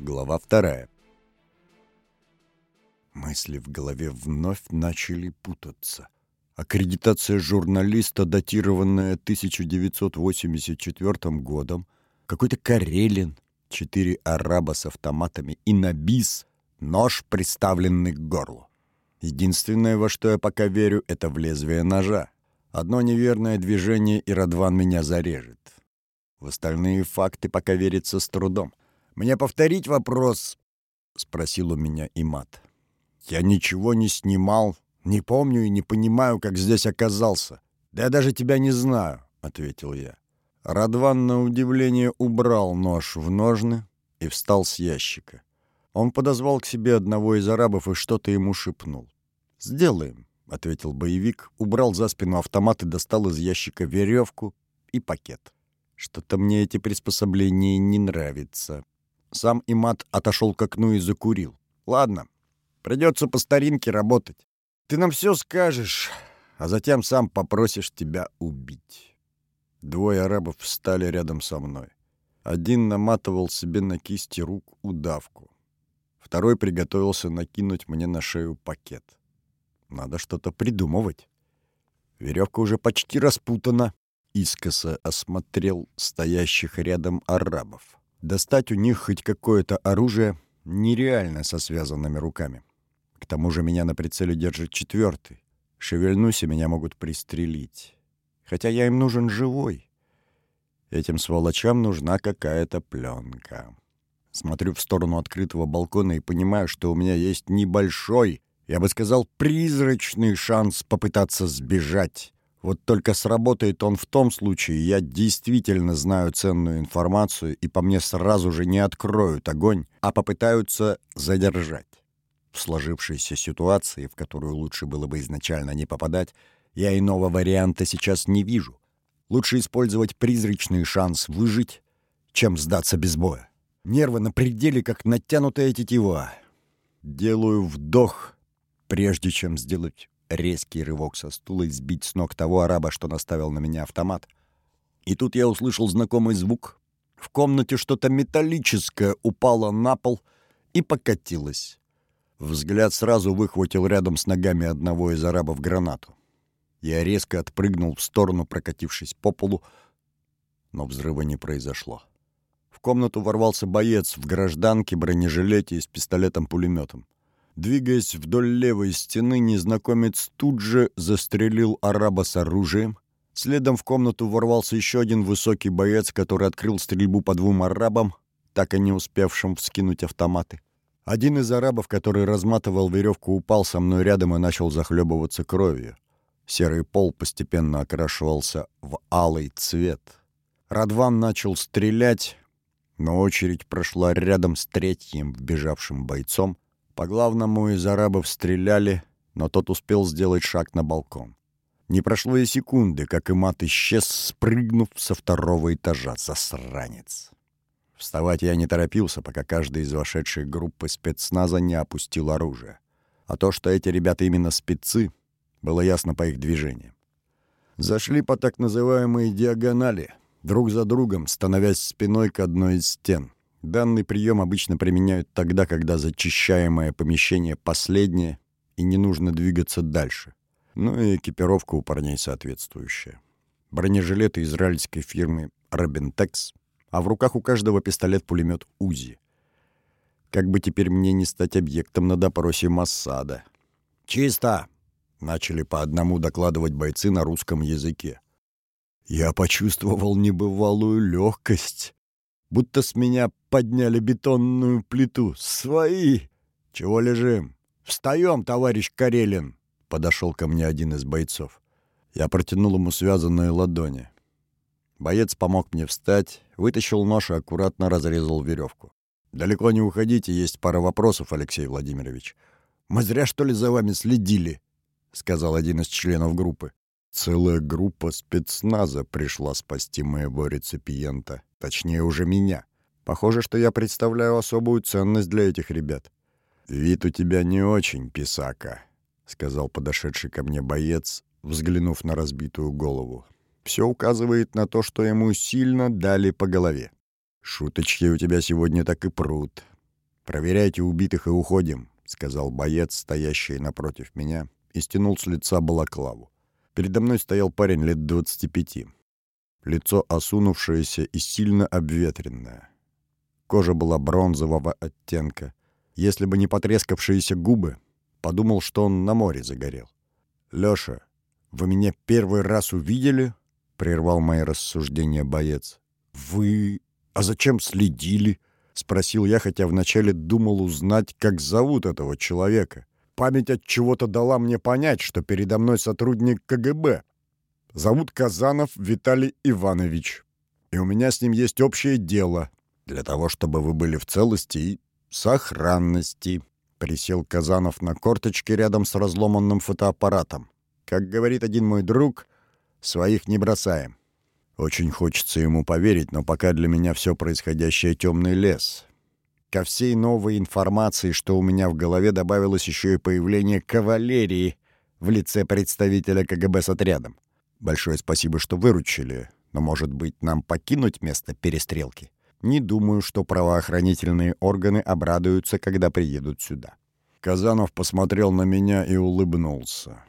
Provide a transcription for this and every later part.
Глава вторая. Мысли в голове вновь начали путаться. Аккредитация журналиста, датированная 1984 годом, какой-то Карелин, четыре араба с автоматами и на бис, нож, приставленный к горлу. Единственное, во что я пока верю, это в лезвие ножа. Одно неверное движение, и Радван меня зарежет. В остальные факты пока верится с трудом. «Мне повторить вопрос?» — спросил у меня Имат. «Я ничего не снимал, не помню и не понимаю, как здесь оказался. Да я даже тебя не знаю», — ответил я. Радван, на удивление, убрал нож в ножны и встал с ящика. Он подозвал к себе одного из арабов и что-то ему шепнул. «Сделаем», — ответил боевик, убрал за спину автомат и достал из ящика веревку и пакет. Что-то мне эти приспособления не нравятся. Сам Имат отошел к окну и закурил. Ладно, придется по старинке работать. Ты нам все скажешь, а затем сам попросишь тебя убить. Двое арабов встали рядом со мной. Один наматывал себе на кисти рук удавку. Второй приготовился накинуть мне на шею пакет. Надо что-то придумывать. Веревка уже почти распутана искоса осмотрел стоящих рядом арабов. Достать у них хоть какое-то оружие нереально со связанными руками. К тому же меня на прицеле держит четвертый. Шевельнусь, и меня могут пристрелить. Хотя я им нужен живой. Этим сволочам нужна какая-то пленка. Смотрю в сторону открытого балкона и понимаю, что у меня есть небольшой, я бы сказал, призрачный шанс попытаться сбежать. Вот только сработает он в том случае, я действительно знаю ценную информацию, и по мне сразу же не откроют огонь, а попытаются задержать. В сложившейся ситуации, в которую лучше было бы изначально не попадать, я иного варианта сейчас не вижу. Лучше использовать призрачный шанс выжить, чем сдаться без боя. Нервы на пределе, как натянутая тетива. Делаю вдох, прежде чем сделать резкий рывок со стула и сбить с ног того араба, что наставил на меня автомат. И тут я услышал знакомый звук. В комнате что-то металлическое упало на пол и покатилось. Взгляд сразу выхватил рядом с ногами одного из арабов гранату. Я резко отпрыгнул в сторону, прокатившись по полу, но взрыва не произошло. В комнату ворвался боец в гражданке, бронежилете и с пистолетом-пулеметом. Двигаясь вдоль левой стены, незнакомец тут же застрелил араба с оружием. Следом в комнату ворвался еще один высокий боец, который открыл стрельбу по двум арабам, так и не успевшим вскинуть автоматы. Один из арабов, который разматывал веревку, упал со мной рядом и начал захлебываться кровью. Серый пол постепенно окрашивался в алый цвет. Радван начал стрелять, но очередь прошла рядом с третьим вбежавшим бойцом — по главному из арабов стреляли, но тот успел сделать шаг на балкон. Не прошло и секунды, как и мат исчез, спрыгнув со второго этажа. Засранец. Вставать я не торопился, пока каждый из вошедшей группы спецназа не опустил оружие. А то, что эти ребята именно спецы, было ясно по их движениям. Зашли по так называемой диагонали, друг за другом, становясь спиной к одной из стен — Данный прием обычно применяют тогда, когда зачищаемое помещение последнее и не нужно двигаться дальше. Ну и экипировка у парней соответствующая. Бронежилеты израильской фирмы «Робинтекс», а в руках у каждого пистолет-пулемет «Узи». Как бы теперь мне не стать объектом на допросе Массада. «Чисто!» — начали по одному докладывать бойцы на русском языке. Я почувствовал небывалую легкость будто с меня подняли бетонную плиту. «Свои!» «Чего лежим?» «Встаем, товарищ Карелин!» — подошел ко мне один из бойцов. Я протянул ему связанные ладони. Боец помог мне встать, вытащил нож и аккуратно разрезал веревку. «Далеко не уходите, есть пара вопросов, Алексей Владимирович. Мы зря, что ли, за вами следили?» — сказал один из членов группы. Целая группа спецназа пришла спасти моего реципиента. Точнее, уже меня. Похоже, что я представляю особую ценность для этих ребят. «Вид у тебя не очень, писака», — сказал подошедший ко мне боец, взглянув на разбитую голову. Все указывает на то, что ему сильно дали по голове. «Шуточки у тебя сегодня так и прут. «Проверяйте убитых и уходим», — сказал боец, стоящий напротив меня, и стянул с лица балаклаву. Передо мной стоял парень лет двадцати пяти. Лицо осунувшееся и сильно обветренное. Кожа была бронзового оттенка. Если бы не потрескавшиеся губы, подумал, что он на море загорел. «Лёша, вы меня первый раз увидели?» — прервал мои рассуждения боец. «Вы... А зачем следили?» — спросил я, хотя вначале думал узнать, как зовут этого человека. Память от чего-то дала мне понять, что передо мной сотрудник КГБ. Зовут Казанов Виталий Иванович. И у меня с ним есть общее дело. Для того, чтобы вы были в целости и сохранности. Присел Казанов на корточке рядом с разломанным фотоаппаратом. Как говорит один мой друг, своих не бросаем. Очень хочется ему поверить, но пока для меня все происходящее темный лес. Ко всей новой информации, что у меня в голове, добавилось еще и появление кавалерии в лице представителя КГБ с отрядом. Большое спасибо, что выручили, но, может быть, нам покинуть место перестрелки? Не думаю, что правоохранительные органы обрадуются, когда приедут сюда. Казанов посмотрел на меня и улыбнулся.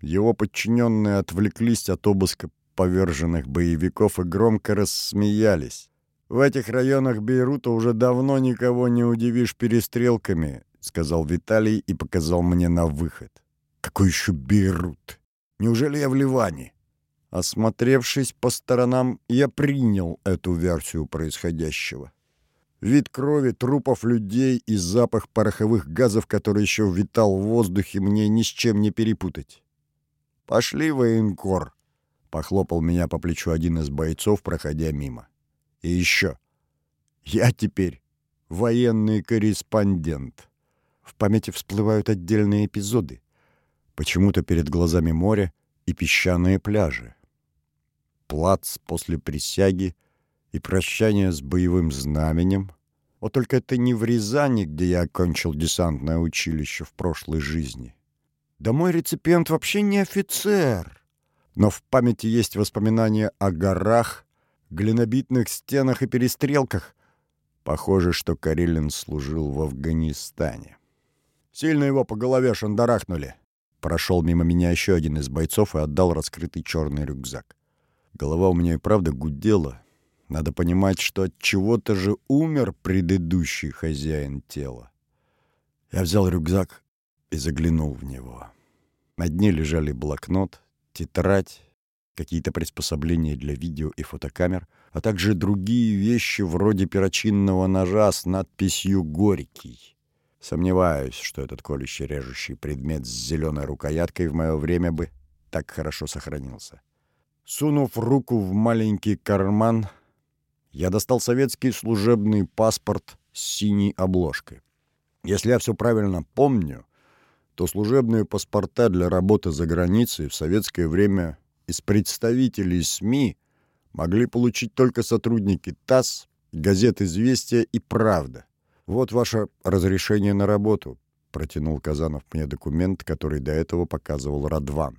Его подчиненные отвлеклись от обыска поверженных боевиков и громко рассмеялись. «В этих районах Бейрута уже давно никого не удивишь перестрелками», — сказал Виталий и показал мне на выход. «Какой еще Бейрут? Неужели я в Ливане?» Осмотревшись по сторонам, я принял эту версию происходящего. Вид крови, трупов людей и запах пороховых газов, который еще витал в воздухе, мне ни с чем не перепутать. «Пошли, военкор!» Похлопал меня по плечу один из бойцов, проходя мимо. И еще. Я теперь военный корреспондент. В памяти всплывают отдельные эпизоды. Почему-то перед глазами море и песчаные пляжи. Плац после присяги и прощание с боевым знаменем. Вот только это не в Рязани, где я окончил десантное училище в прошлой жизни. Да мой реципиент вообще не офицер но в памяти есть воспоминания о горах, глинобитных стенах и перестрелках. Похоже, что Карелин служил в Афганистане. Сильно его по голове шандарахнули. Прошел мимо меня еще один из бойцов и отдал раскрытый черный рюкзак. Голова у меня и правда гудела. Надо понимать, что от чего-то же умер предыдущий хозяин тела. Я взял рюкзак и заглянул в него. На дне лежали блокнот, тетрадь, какие-то приспособления для видео и фотокамер, а также другие вещи вроде перочинного ножа с надписью «Горький». Сомневаюсь, что этот колющий режущий предмет с зеленой рукояткой в мое время бы так хорошо сохранился. Сунув руку в маленький карман, я достал советский служебный паспорт с синей обложкой. Если я все правильно помню, то служебные паспорта для работы за границей в советское время из представителей СМИ могли получить только сотрудники ТАСС, газет «Известия» и «Правда». «Вот ваше разрешение на работу», — протянул Казанов мне документ, который до этого показывал Радван.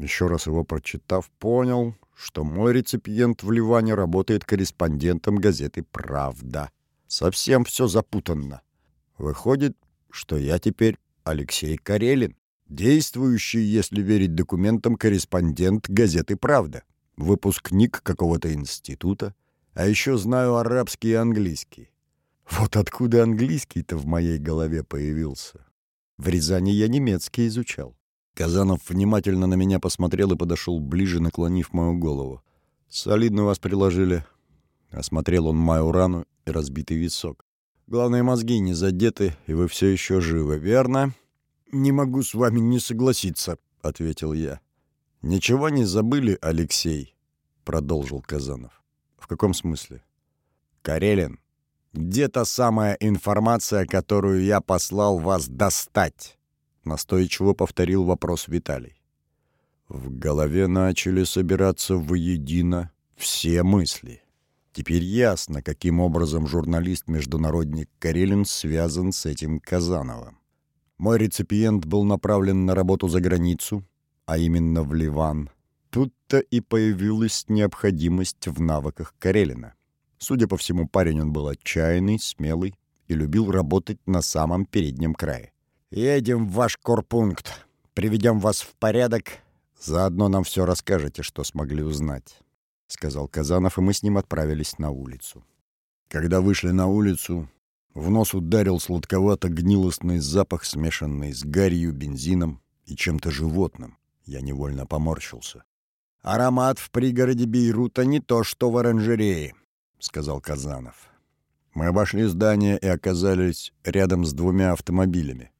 Еще раз его прочитав, понял, что мой реципиент в Ливане работает корреспондентом газеты «Правда». Совсем все запутанно. Выходит, что я теперь Алексей Карелин, действующий, если верить документам, корреспондент газеты «Правда», выпускник какого-то института, а еще знаю арабский и английский. Вот откуда английский-то в моей голове появился. В Рязани я немецкий изучал. Казанов внимательно на меня посмотрел и подошел ближе, наклонив мою голову. «Солидно вас приложили». Осмотрел он мою рану и разбитый висок. Главные мозги не задеты, и вы все еще живы, верно?» «Не могу с вами не согласиться», — ответил я. «Ничего не забыли, Алексей?» — продолжил Казанов. «В каком смысле?» «Карелин, где та самая информация, которую я послал вас достать?» — настойчиво повторил вопрос Виталий. В голове начали собираться воедино все мысли. Теперь ясно, каким образом журналист-международник Карелин связан с этим Казановым. Мой реципиент был направлен на работу за границу, а именно в Ливан. Тут-то и появилась необходимость в навыках Карелина. Судя по всему, парень он был отчаянный, смелый и любил работать на самом переднем крае. «Едем в ваш корпункт. Приведем вас в порядок. Заодно нам все расскажете, что смогли узнать», — сказал Казанов, и мы с ним отправились на улицу. Когда вышли на улицу, в нос ударил сладковато-гнилостный запах, смешанный с гарью, бензином и чем-то животным. Я невольно поморщился. «Аромат в пригороде Бейрута не то, что в оранжерее», — сказал Казанов. Мы обошли здание и оказались рядом с двумя автомобилями.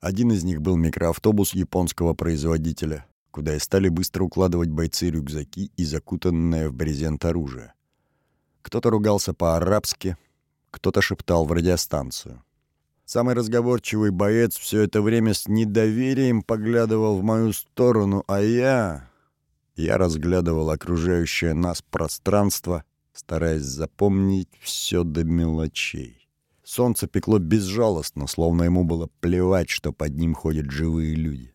Один из них был микроавтобус японского производителя, куда и стали быстро укладывать бойцы рюкзаки и закутанное в брезент оружие. Кто-то ругался по-арабски, кто-то шептал в радиостанцию. Самый разговорчивый боец все это время с недоверием поглядывал в мою сторону, а я... Я разглядывал окружающее нас пространство, стараясь запомнить все до мелочей. Солнце пекло безжалостно, словно ему было плевать, что под ним ходят живые люди.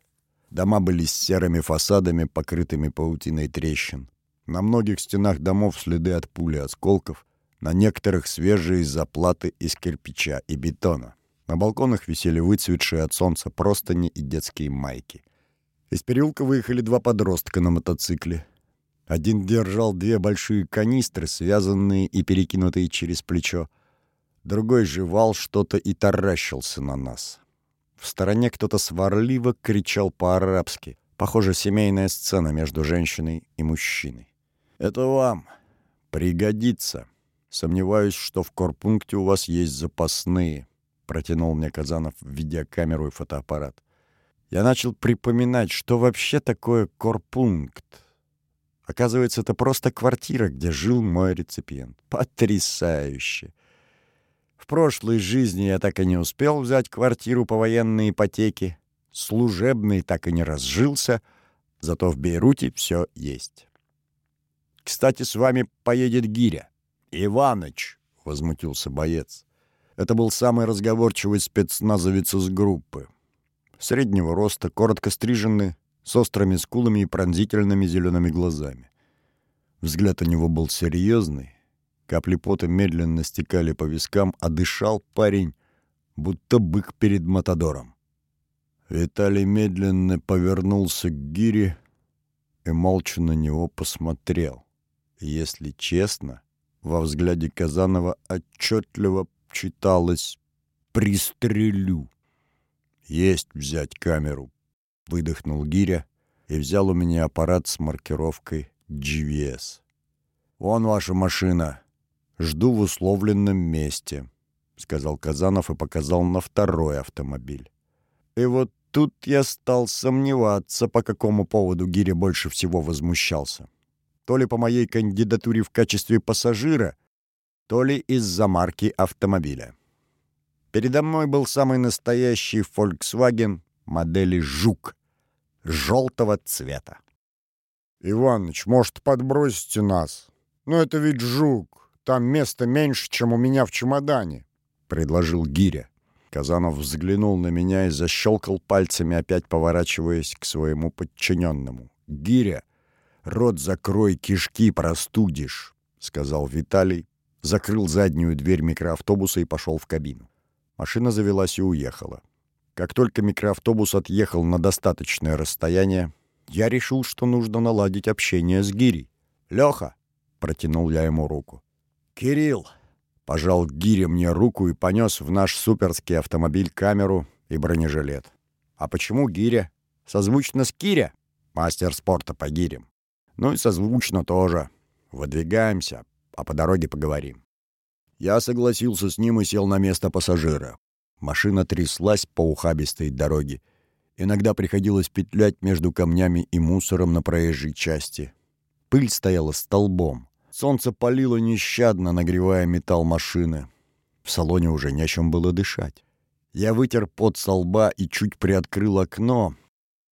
Дома были с серыми фасадами, покрытыми паутиной трещин. На многих стенах домов следы от пули осколков, на некоторых свежие заплаты из кирпича и бетона. На балконах висели выцветшие от солнца простыни и детские майки. Из переулка выехали два подростка на мотоцикле. Один держал две большие канистры, связанные и перекинутые через плечо. Другой жевал что-то и таращился на нас. В стороне кто-то сварливо кричал по-арабски. Похоже, семейная сцена между женщиной и мужчиной. «Это вам. Пригодится. Сомневаюсь, что в корпункте у вас есть запасные», — протянул мне Казанов видеокамеру и фотоаппарат. Я начал припоминать, что вообще такое корпункт. Оказывается, это просто квартира, где жил мой реципиент. Потрясающе! В прошлой жизни я так и не успел взять квартиру по военной ипотеке. Служебный так и не разжился, зато в Бейруте все есть. Кстати, с вами поедет Гиря. Иваныч, — возмутился боец. Это был самый разговорчивый спецназовец из группы. Среднего роста, коротко стриженный, с острыми скулами и пронзительными зелеными глазами. Взгляд у него был серьезный, капли пота медленно стекали по вискам, а дышал парень, будто бык перед Матадором. Виталий медленно повернулся к гире и молча на него посмотрел. Если честно, во взгляде Казанова отчетливо читалось «Пристрелю». «Есть взять камеру», — выдохнул Гиря и взял у меня аппарат с маркировкой GVS. «Вон ваша машина. Жду в условленном месте», — сказал Казанов и показал на второй автомобиль. И вот тут я стал сомневаться, по какому поводу Гиря больше всего возмущался то ли по моей кандидатуре в качестве пассажира, то ли из-за марки автомобиля. Передо мной был самый настоящий Volkswagen модели «Жук» желтого цвета. «Иваныч, может, подбросите нас? Но это ведь «Жук», там места меньше, чем у меня в чемодане», — предложил Гиря. Казанов взглянул на меня и защелкал пальцами, опять поворачиваясь к своему подчиненному. «Гиря, «Рот закрой, кишки простудишь», — сказал Виталий, закрыл заднюю дверь микроавтобуса и пошел в кабину. Машина завелась и уехала. Как только микроавтобус отъехал на достаточное расстояние, я решил, что нужно наладить общение с Гирей. «Леха!» — протянул я ему руку. «Кирилл!» — пожал Гиря мне руку и понес в наш суперский автомобиль камеру и бронежилет. «А почему Гиря? Созвучно с Киря?» «Мастер спорта по гирям». Ну и созвучно тоже. Выдвигаемся, а по дороге поговорим. Я согласился с ним и сел на место пассажира. Машина тряслась по ухабистой дороге. Иногда приходилось петлять между камнями и мусором на проезжей части. Пыль стояла столбом. Солнце палило нещадно, нагревая металл машины. В салоне уже не о чем было дышать. Я вытер пот со лба и чуть приоткрыл окно,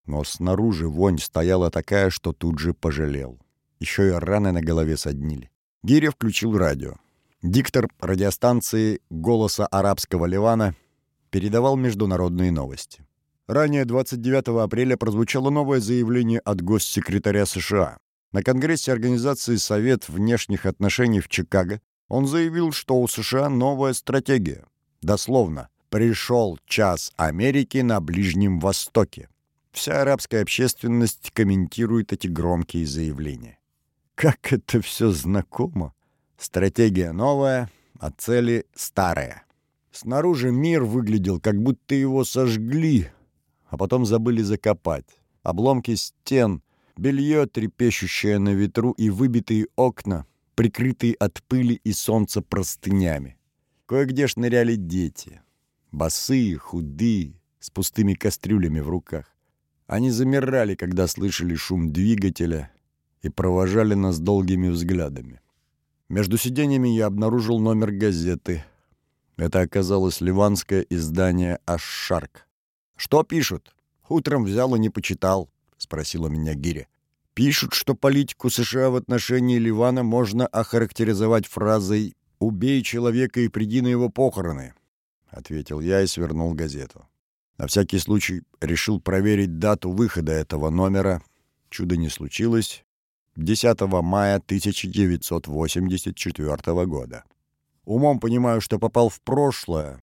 но снаружи вонь стояла такая, что тут же пожалел. Еще и раны на голове соднили. Гиря включил радио. Диктор радиостанции «Голоса арабского Ливана» передавал международные новости. Ранее 29 апреля прозвучало новое заявление от госсекретаря США. На Конгрессе Организации Совет внешних отношений в Чикаго он заявил, что у США новая стратегия. Дословно, пришел час Америки на Ближнем Востоке. Вся арабская общественность комментирует эти громкие заявления. Как это все знакомо! Стратегия новая, а цели старые. Снаружи мир выглядел, как будто его сожгли, а потом забыли закопать. Обломки стен, белье, трепещущее на ветру, и выбитые окна, прикрытые от пыли и солнца простынями. Кое-где шныряли дети. Босые, худые, с пустыми кастрюлями в руках. Они замирали, когда слышали шум двигателя и провожали нас долгими взглядами. Между сиденьями я обнаружил номер газеты. Это оказалось ливанское издание «Ашшарк». «Что пишут?» «Утром взял и не почитал», — спросила меня Гиря. «Пишут, что политику США в отношении Ливана можно охарактеризовать фразой «убей человека и приди на его похороны», — ответил я и свернул газету. На всякий случай решил проверить дату выхода этого номера. Чудо не случилось. 10 мая 1984 года. Умом понимаю, что попал в прошлое,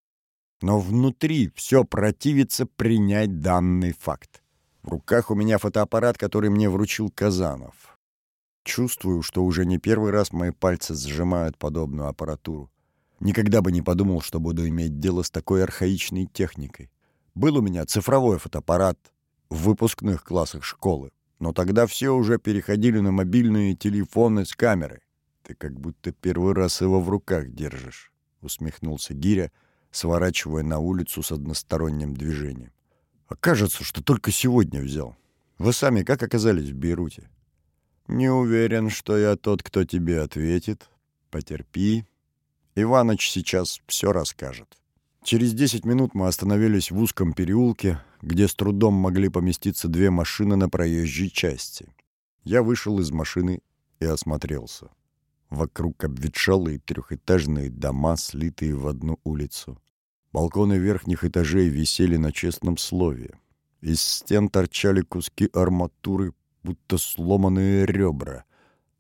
но внутри все противится принять данный факт. В руках у меня фотоаппарат, который мне вручил Казанов. Чувствую, что уже не первый раз мои пальцы сжимают подобную аппаратуру. Никогда бы не подумал, что буду иметь дело с такой архаичной техникой. Был у меня цифровой фотоаппарат в выпускных классах школы. Но тогда все уже переходили на мобильные телефоны с камерой. Ты как будто первый раз его в руках держишь, — усмехнулся Гиря, сворачивая на улицу с односторонним движением. А кажется, что только сегодня взял. Вы сами как оказались в Бейруте? Не уверен, что я тот, кто тебе ответит. Потерпи. Иваныч сейчас все расскажет. Через десять минут мы остановились в узком переулке, где с трудом могли поместиться две машины на проезжей части. Я вышел из машины и осмотрелся. Вокруг обветшалые трехэтажные дома, слитые в одну улицу. Балконы верхних этажей висели на честном слове. Из стен торчали куски арматуры, будто сломанные ребра.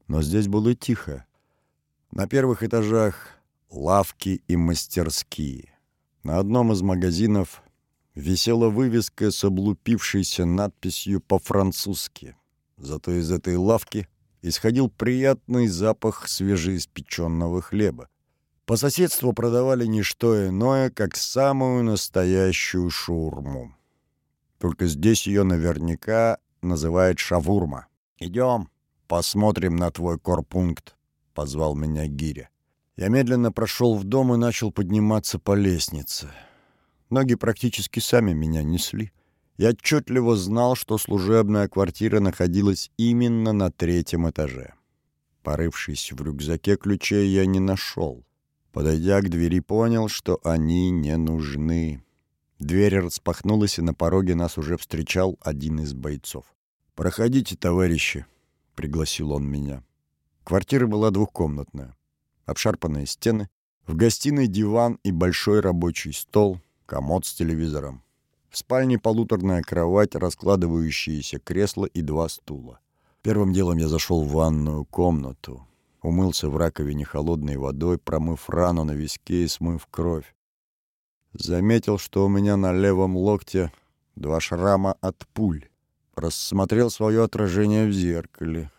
Но здесь было тихо. На первых этажах лавки и мастерские. На одном из магазинов висела вывеска с облупившейся надписью по-французски. Зато из этой лавки исходил приятный запах свежеиспеченного хлеба. По соседству продавали не что иное, как самую настоящую шаурму. Только здесь ее наверняка называют шавурма. «Идем, посмотрим на твой корпункт», — позвал меня Гиря. Я медленно прошел в дом и начал подниматься по лестнице. Ноги практически сами меня несли. Я отчетливо знал, что служебная квартира находилась именно на третьем этаже. Порывшись в рюкзаке ключей, я не нашел. Подойдя к двери, понял, что они не нужны. Дверь распахнулась, и на пороге нас уже встречал один из бойцов. «Проходите, товарищи», — пригласил он меня. Квартира была двухкомнатная обшарпанные стены, в гостиной диван и большой рабочий стол, комод с телевизором. В спальне полуторная кровать, раскладывающиеся кресла и два стула. Первым делом я зашел в ванную комнату. Умылся в раковине холодной водой, промыв рану на виске и смыв кровь. Заметил, что у меня на левом локте два шрама от пуль. Рассмотрел свое отражение в зеркале.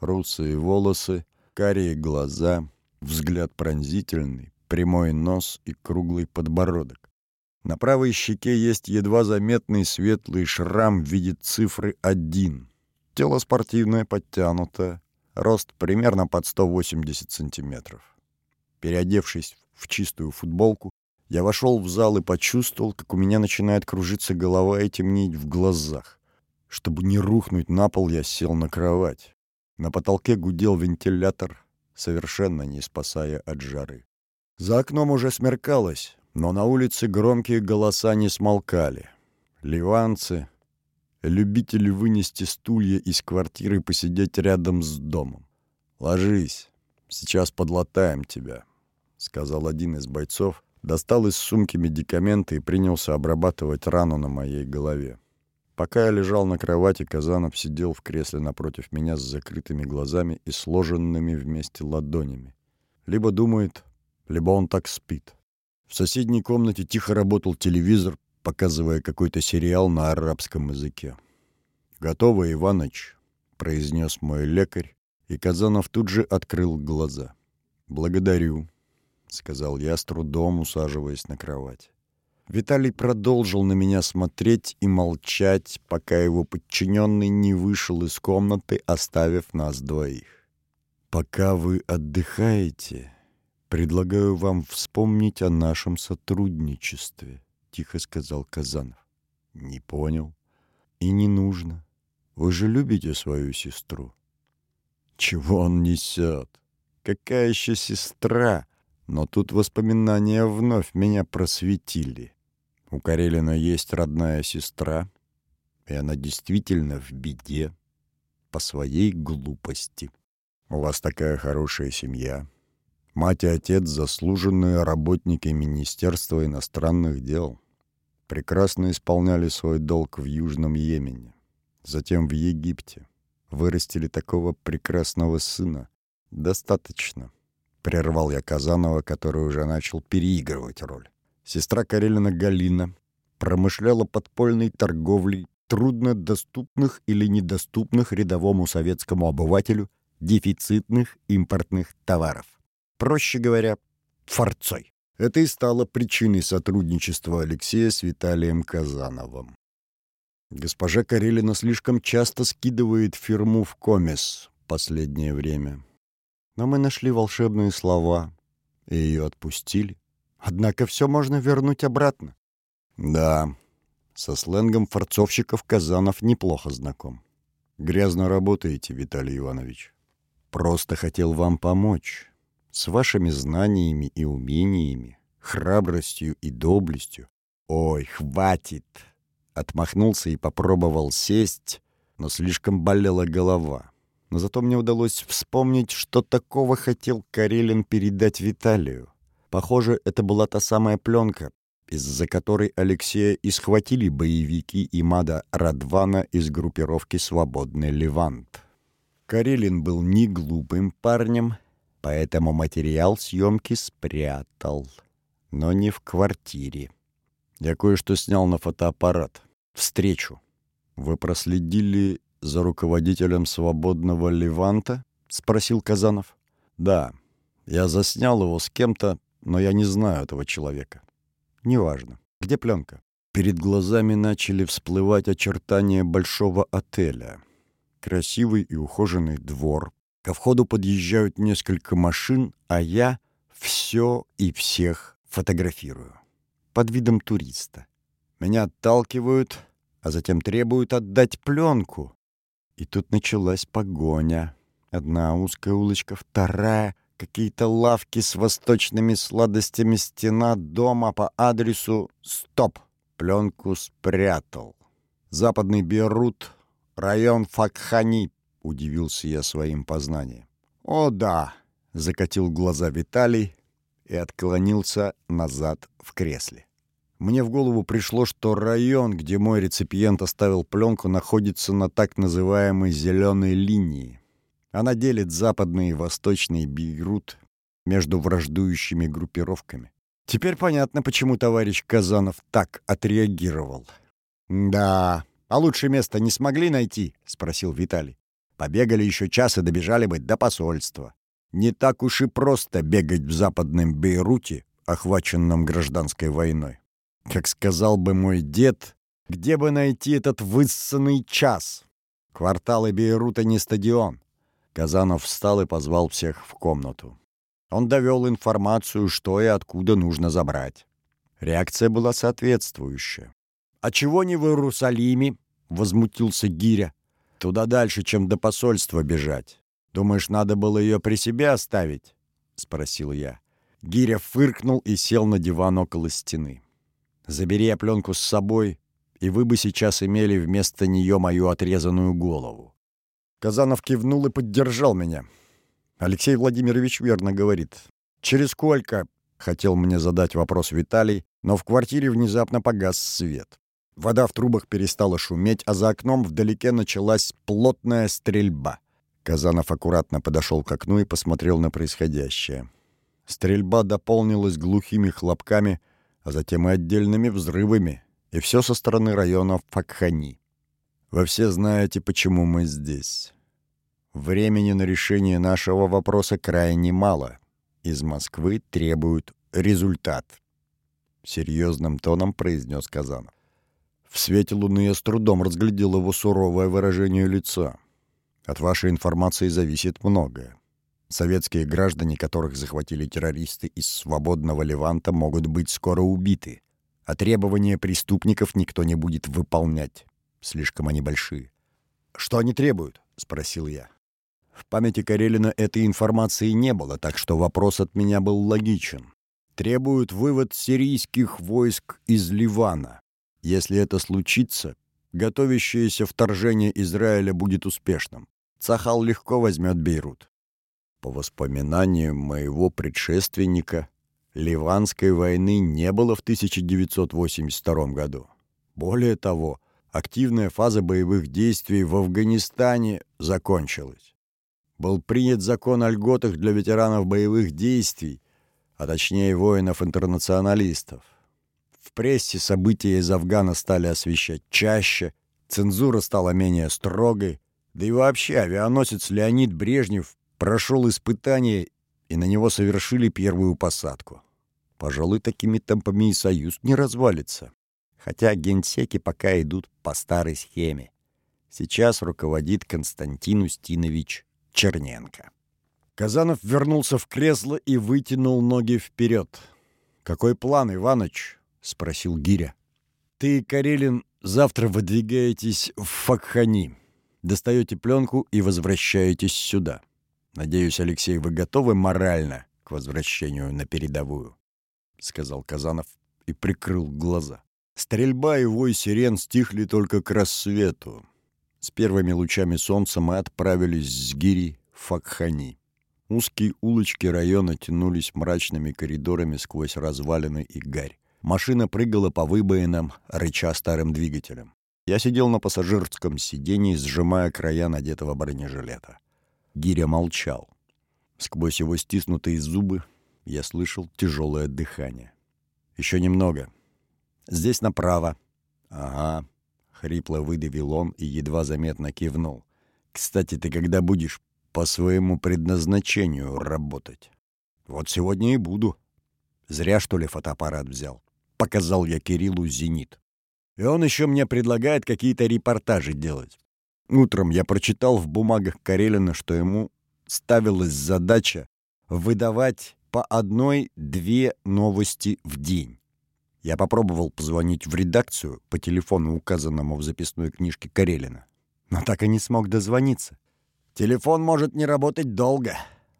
Русые волосы, карие глаза, Взгляд пронзительный, прямой нос и круглый подбородок. На правой щеке есть едва заметный светлый шрам в виде цифры 1. Тело спортивное, подтянутое. Рост примерно под 180 сантиметров. Переодевшись в чистую футболку, я вошел в зал и почувствовал, как у меня начинает кружиться голова и темнеть в глазах. Чтобы не рухнуть на пол, я сел на кровать. На потолке гудел вентилятор, совершенно не спасая от жары. За окном уже смеркалось, но на улице громкие голоса не смолкали. Ливанцы, любители вынести стулья из квартиры и посидеть рядом с домом. «Ложись, сейчас подлатаем тебя», — сказал один из бойцов, достал из сумки медикаменты и принялся обрабатывать рану на моей голове. Пока я лежал на кровати, Казанов сидел в кресле напротив меня с закрытыми глазами и сложенными вместе ладонями. Либо думает, либо он так спит. В соседней комнате тихо работал телевизор, показывая какой-то сериал на арабском языке. «Готово, Иваныч», — произнес мой лекарь, и Казанов тут же открыл глаза. «Благодарю», — сказал я, с трудом усаживаясь на кровать. Виталий продолжил на меня смотреть и молчать, пока его подчиненный не вышел из комнаты, оставив нас двоих. «Пока вы отдыхаете, предлагаю вам вспомнить о нашем сотрудничестве», — тихо сказал Казанов. «Не понял. И не нужно. Вы же любите свою сестру». «Чего он несет? Какая еще сестра?» Но тут воспоминания вновь меня просветили. У Карелина есть родная сестра, и она действительно в беде по своей глупости. У вас такая хорошая семья. Мать и отец — заслуженные работники Министерства иностранных дел. Прекрасно исполняли свой долг в Южном Йемене, затем в Египте. Вырастили такого прекрасного сына. Достаточно. Прервал я Казанова, который уже начал переигрывать роль. Сестра Карелина Галина промышляла подпольной торговлей труднодоступных или недоступных рядовому советскому обывателю дефицитных импортных товаров. Проще говоря, форцой. Это и стало причиной сотрудничества Алексея с Виталием Казановым. Госпожа Карелина слишком часто скидывает фирму в комис последнее время. Но мы нашли волшебные слова и ее отпустили. Однако все можно вернуть обратно. Да, со сленгом форцовщиков Казанов неплохо знаком. Грязно работаете, Виталий Иванович. Просто хотел вам помочь. С вашими знаниями и умениями, храбростью и доблестью. Ой, хватит! Отмахнулся и попробовал сесть, но слишком болела голова. Но зато мне удалось вспомнить, что такого хотел Карелин передать Виталию. Похоже, это была та самая пленка, из-за которой Алексея и схватили боевики Имада Радвана из группировки «Свободный Левант». Карелин был не глупым парнем, поэтому материал съемки спрятал, но не в квартире. Я кое-что снял на фотоаппарат. Встречу. Вы проследили за руководителем «Свободного Леванта?» — спросил Казанов. «Да, я заснял его с кем-то, но я не знаю этого человека. Неважно. Где пленка? Перед глазами начали всплывать очертания большого отеля. Красивый и ухоженный двор. Ко входу подъезжают несколько машин, а я все и всех фотографирую. Под видом туриста. Меня отталкивают, а затем требуют отдать пленку. И тут началась погоня. Одна узкая улочка, вторая — какие-то лавки с восточными сладостями, стена дома по адресу «Стоп!» Пленку спрятал. Западный Берут, район Факхани, удивился я своим познанием. «О да!» — закатил глаза Виталий и отклонился назад в кресле. Мне в голову пришло, что район, где мой реципиент оставил пленку, находится на так называемой «зеленой линии». Она делит западный и восточный Бейрут между враждующими группировками. Теперь понятно, почему товарищ Казанов так отреагировал. «Да, а лучшее место не смогли найти?» — спросил Виталий. «Побегали еще час и добежали бы до посольства. Не так уж и просто бегать в западном Бейруте, охваченном гражданской войной. Как сказал бы мой дед, где бы найти этот выссанный час? Кварталы Бейрута не стадион. Казанов встал и позвал всех в комнату. Он довел информацию, что и откуда нужно забрать. Реакция была соответствующая. «А чего не в Иерусалиме?» — возмутился Гиря. «Туда дальше, чем до посольства бежать. Думаешь, надо было ее при себе оставить?» — спросил я. Гиря фыркнул и сел на диван около стены. «Забери я пленку с собой, и вы бы сейчас имели вместо нее мою отрезанную голову. Казанов кивнул и поддержал меня. Алексей Владимирович верно говорит. «Через сколько?» — хотел мне задать вопрос Виталий, но в квартире внезапно погас свет. Вода в трубах перестала шуметь, а за окном вдалеке началась плотная стрельба. Казанов аккуратно подошел к окну и посмотрел на происходящее. Стрельба дополнилась глухими хлопками, а затем и отдельными взрывами, и все со стороны района Факхани. Вы все знаете, почему мы здесь. Времени на решение нашего вопроса крайне мало. Из Москвы требуют результат. Серьезным тоном произнес Казанов. В свете луны я с трудом разглядел его суровое выражение лица. От вашей информации зависит многое. Советские граждане, которых захватили террористы из свободного Леванта, могут быть скоро убиты, а требования преступников никто не будет выполнять. Слишком они большие. «Что они требуют?» — спросил я. В памяти Карелина этой информации не было, так что вопрос от меня был логичен. Требуют вывод сирийских войск из Ливана. Если это случится, готовящееся вторжение Израиля будет успешным. Цахал легко возьмет Бейрут. По воспоминаниям моего предшественника, Ливанской войны не было в 1982 году. Более того, активная фаза боевых действий в Афганистане закончилась. Был принят закон о льготах для ветеранов боевых действий, а точнее воинов-интернационалистов. Прессе события из Афгана стали освещать чаще, цензура стала менее строгой, да и вообще авианосец Леонид Брежнев прошел испытание, и на него совершили первую посадку. Пожалуй, такими темпами и союз не развалится. Хотя генсеки пока идут по старой схеме. Сейчас руководит Константин Устинович Черненко. Казанов вернулся в кресло и вытянул ноги вперед. «Какой план, Иваныч?» — спросил Гиря. «Ты, Карелин, завтра выдвигаетесь в Факхани. Достаете пленку и возвращаетесь сюда. Надеюсь, Алексей, вы готовы морально к возвращению на передовую?» — сказал Казанов и прикрыл глаза. Стрельба и вой сирен стихли только к рассвету. С первыми лучами солнца мы отправились с Гири в Факхани. Узкие улочки района тянулись мрачными коридорами сквозь развалины и гарь. Машина прыгала по выбоинам, рыча старым двигателем. Я сидел на пассажирском сиденье, сжимая края надетого бронежилета. Гиря молчал. Сквозь его стиснутые зубы я слышал тяжелое дыхание. «Еще немного. Здесь направо». «Ага», — хрипло выдавил он и едва заметно кивнул. «Кстати, ты когда будешь по своему предназначению работать. Вот сегодня и буду. Зря, что ли, фотоаппарат взял. Показал я Кириллу «Зенит». И он еще мне предлагает какие-то репортажи делать. Утром я прочитал в бумагах Карелина, что ему ставилась задача выдавать по одной-две новости в день. Я попробовал позвонить в редакцию по телефону, указанному в записной книжке Карелина, но так и не смог дозвониться. «Телефон может не работать долго.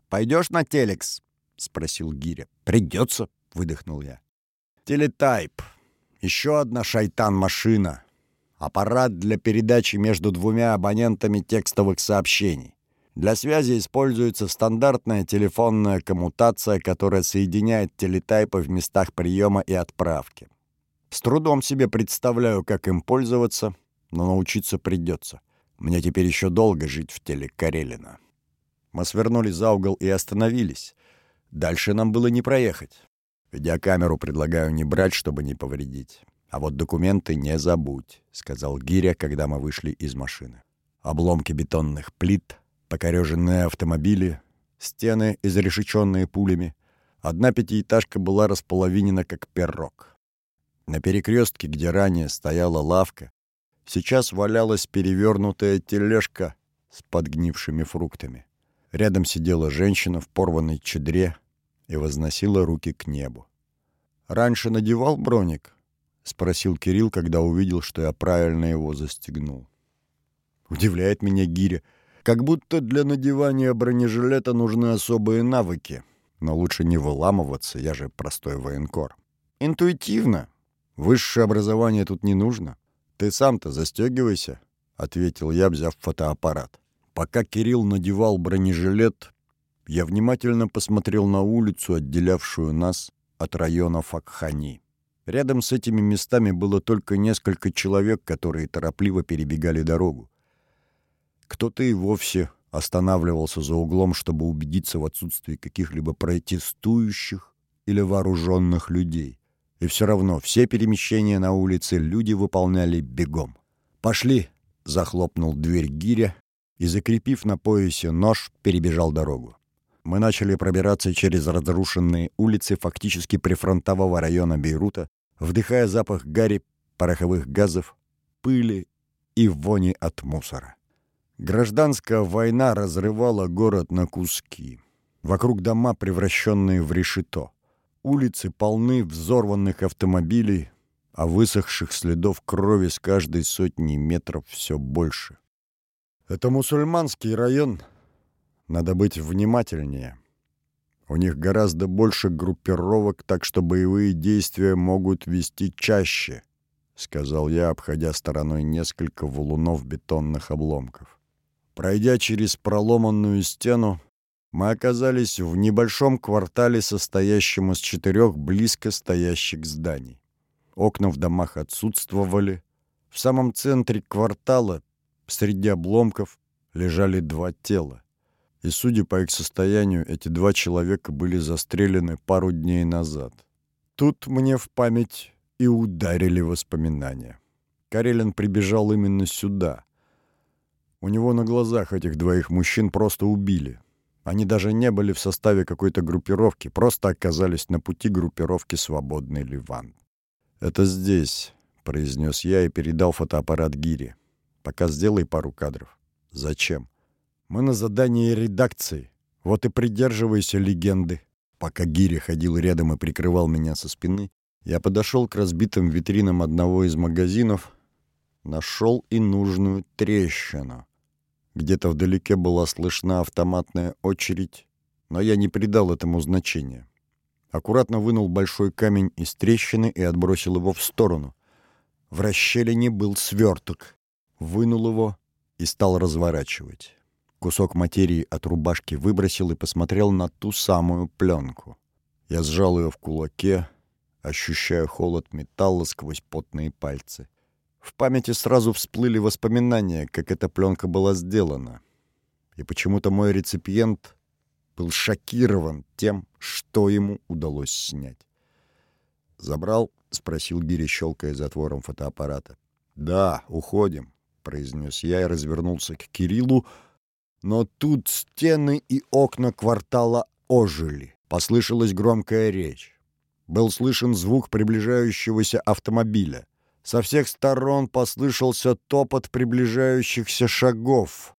Пойдешь на телекс?» — спросил Гиря. «Придется», — выдохнул я. «Телетайп. Еще одна шайтан-машина. Аппарат для передачи между двумя абонентами текстовых сообщений. Для связи используется стандартная телефонная коммутация, которая соединяет телетайпы в местах приема и отправки. С трудом себе представляю, как им пользоваться, но научиться придется. Мне теперь еще долго жить в теле Карелина. Мы свернули за угол и остановились. Дальше нам было не проехать. Видеокамеру предлагаю не брать, чтобы не повредить. А вот документы не забудь, сказал Гиря, когда мы вышли из машины. Обломки бетонных плит, покореженные автомобили, стены, изрешеченные пулями. Одна пятиэтажка была располовинена, как пирог. На перекрестке, где ранее стояла лавка, Сейчас валялась перевернутая тележка с подгнившими фруктами. Рядом сидела женщина в порванной чедре и возносила руки к небу. «Раньше надевал броник?» — спросил Кирилл, когда увидел, что я правильно его застегнул. Удивляет меня гиря. Как будто для надевания бронежилета нужны особые навыки. Но лучше не выламываться, я же простой военкор. Интуитивно. Высшее образование тут не нужно. «Ты сам-то застегивайся», — ответил я, взяв фотоаппарат. Пока Кирилл надевал бронежилет, я внимательно посмотрел на улицу, отделявшую нас от района Факхани. Рядом с этими местами было только несколько человек, которые торопливо перебегали дорогу. Кто-то и вовсе останавливался за углом, чтобы убедиться в отсутствии каких-либо протестующих или вооруженных людей. И все равно все перемещения на улице люди выполняли бегом. «Пошли!» — захлопнул дверь гиря и, закрепив на поясе нож, перебежал дорогу. Мы начали пробираться через разрушенные улицы фактически прифронтового района Бейрута, вдыхая запах гари, пороховых газов, пыли и вони от мусора. Гражданская война разрывала город на куски. Вокруг дома, превращенные в решето. Улицы полны взорванных автомобилей, а высохших следов крови с каждой сотни метров все больше. Это мусульманский район. Надо быть внимательнее. У них гораздо больше группировок, так что боевые действия могут вести чаще, сказал я, обходя стороной несколько валунов бетонных обломков. Пройдя через проломанную стену, мы оказались в небольшом квартале, состоящем из четырех близко стоящих зданий. Окна в домах отсутствовали. В самом центре квартала, среди обломков, лежали два тела. И, судя по их состоянию, эти два человека были застрелены пару дней назад. Тут мне в память и ударили воспоминания. Карелин прибежал именно сюда. У него на глазах этих двоих мужчин просто убили. Они даже не были в составе какой-то группировки, просто оказались на пути группировки «Свободный Ливан». «Это здесь», — произнес я и передал фотоаппарат Гире. «Пока сделай пару кадров». «Зачем?» «Мы на задании редакции. Вот и придерживайся легенды». Пока Гири ходил рядом и прикрывал меня со спины, я подошел к разбитым витринам одного из магазинов, нашел и нужную трещину. Где-то вдалеке была слышна автоматная очередь, но я не придал этому значения. Аккуратно вынул большой камень из трещины и отбросил его в сторону. В расщелине был сверток. Вынул его и стал разворачивать. Кусок материи от рубашки выбросил и посмотрел на ту самую пленку. Я сжал ее в кулаке, ощущая холод металла сквозь потные пальцы. В памяти сразу всплыли воспоминания, как эта пленка была сделана. И почему-то мой реципиент был шокирован тем, что ему удалось снять. «Забрал?» — спросил Гири, щелкая затвором фотоаппарата. «Да, уходим», — произнес я и развернулся к Кириллу, но тут стены и окна квартала ожили. Послышалась громкая речь. Был слышен звук приближающегося автомобиля. Со всех сторон послышался топот приближающихся шагов.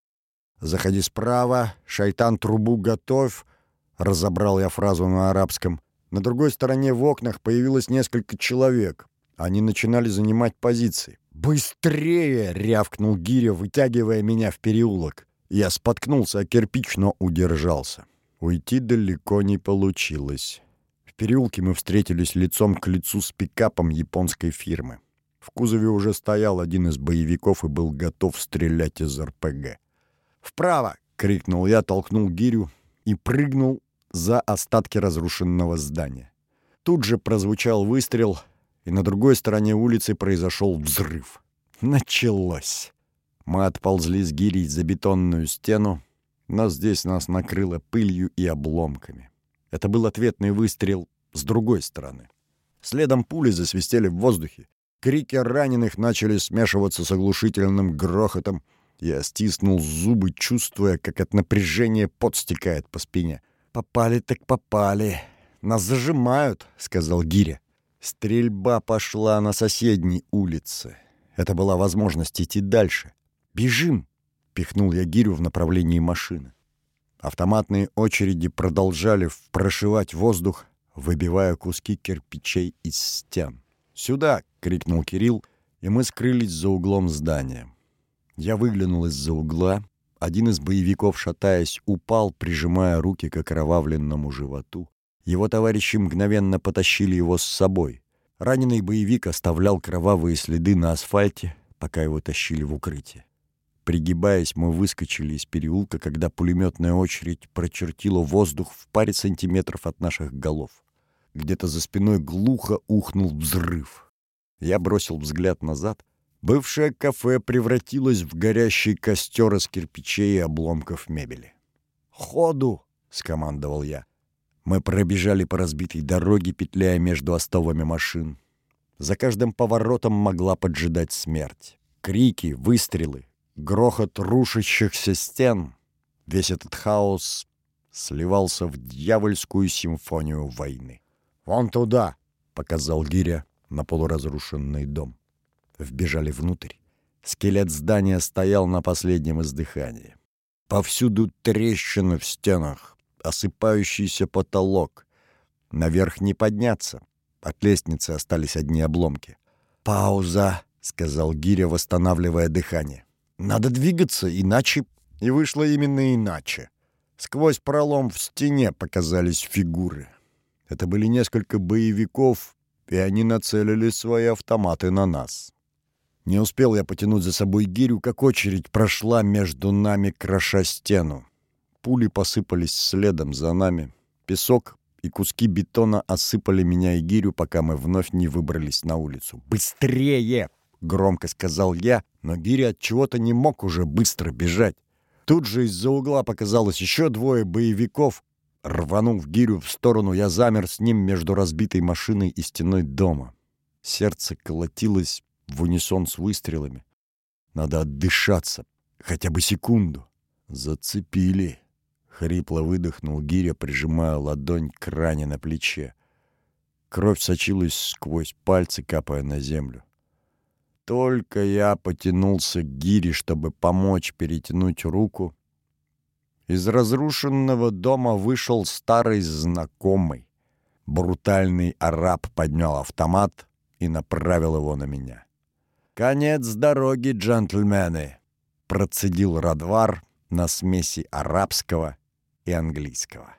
«Заходи справа, шайтан, трубу готовь», — разобрал я фразу на арабском. На другой стороне в окнах появилось несколько человек. Они начинали занимать позиции. «Быстрее!» — рявкнул Гиря, вытягивая меня в переулок. Я споткнулся о кирпич, но удержался. Уйти далеко не получилось. В переулке мы встретились лицом к лицу с пикапом японской фирмы. В кузове уже стоял один из боевиков и был готов стрелять из РПГ. «Вправо!» — крикнул я, толкнул гирю и прыгнул за остатки разрушенного здания. Тут же прозвучал выстрел, и на другой стороне улицы произошел взрыв. Началось. Мы отползли с гирей за бетонную стену, но здесь нас накрыло пылью и обломками. Это был ответный выстрел с другой стороны. Следом пули засвистели в воздухе. Крики раненых начали смешиваться с оглушительным грохотом. Я стиснул зубы, чувствуя, как от напряжения пот стекает по спине. «Попали так попали. Нас зажимают», — сказал Гиря. Стрельба пошла на соседней улице. Это была возможность идти дальше. «Бежим!» — пихнул я Гирю в направлении машины. Автоматные очереди продолжали прошивать воздух, выбивая куски кирпичей из стен. «Сюда!» — крикнул Кирилл, и мы скрылись за углом здания. Я выглянул из-за угла. Один из боевиков, шатаясь, упал, прижимая руки к окровавленному животу. Его товарищи мгновенно потащили его с собой. Раненый боевик оставлял кровавые следы на асфальте, пока его тащили в укрытие. Пригибаясь, мы выскочили из переулка, когда пулеметная очередь прочертила воздух в паре сантиметров от наших голов. Где-то за спиной глухо ухнул взрыв. Я бросил взгляд назад. Бывшее кафе превратилось в горящий костер из кирпичей и обломков мебели. «Ходу!» — скомандовал я. Мы пробежали по разбитой дороге, петляя между остовами машин. За каждым поворотом могла поджидать смерть. Крики, выстрелы, грохот рушащихся стен. Весь этот хаос сливался в дьявольскую симфонию войны. «Вон туда!» — показал Гиря на полуразрушенный дом. Вбежали внутрь. Скелет здания стоял на последнем издыхании. Повсюду трещины в стенах, осыпающийся потолок. Наверх не подняться. От лестницы остались одни обломки. «Пауза!» — сказал Гиря, восстанавливая дыхание. «Надо двигаться, иначе...» И вышло именно иначе. Сквозь пролом в стене показались фигуры. Это были несколько боевиков, и они нацелили свои автоматы на нас. Не успел я потянуть за собой гирю, как очередь прошла между нами, кроша стену. Пули посыпались следом за нами. Песок и куски бетона осыпали меня и гирю, пока мы вновь не выбрались на улицу. «Быстрее!» — громко сказал я, но гиря от чего-то не мог уже быстро бежать. Тут же из-за угла показалось еще двое боевиков. Рванув гирю в сторону, я замер с ним между разбитой машиной и стеной дома. Сердце колотилось в унисон с выстрелами. Надо отдышаться, хотя бы секунду. Зацепили. Хрипло выдохнул Гиря, прижимая ладонь к ране на плече. Кровь сочилась сквозь пальцы, капая на землю. Только я потянулся к Гире, чтобы помочь перетянуть руку. Из разрушенного дома вышел старый знакомый. Брутальный араб поднял автомат и направил его на меня. «Конец дороги, джентльмены!» — процедил Радвар на смеси арабского и английского.